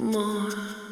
more.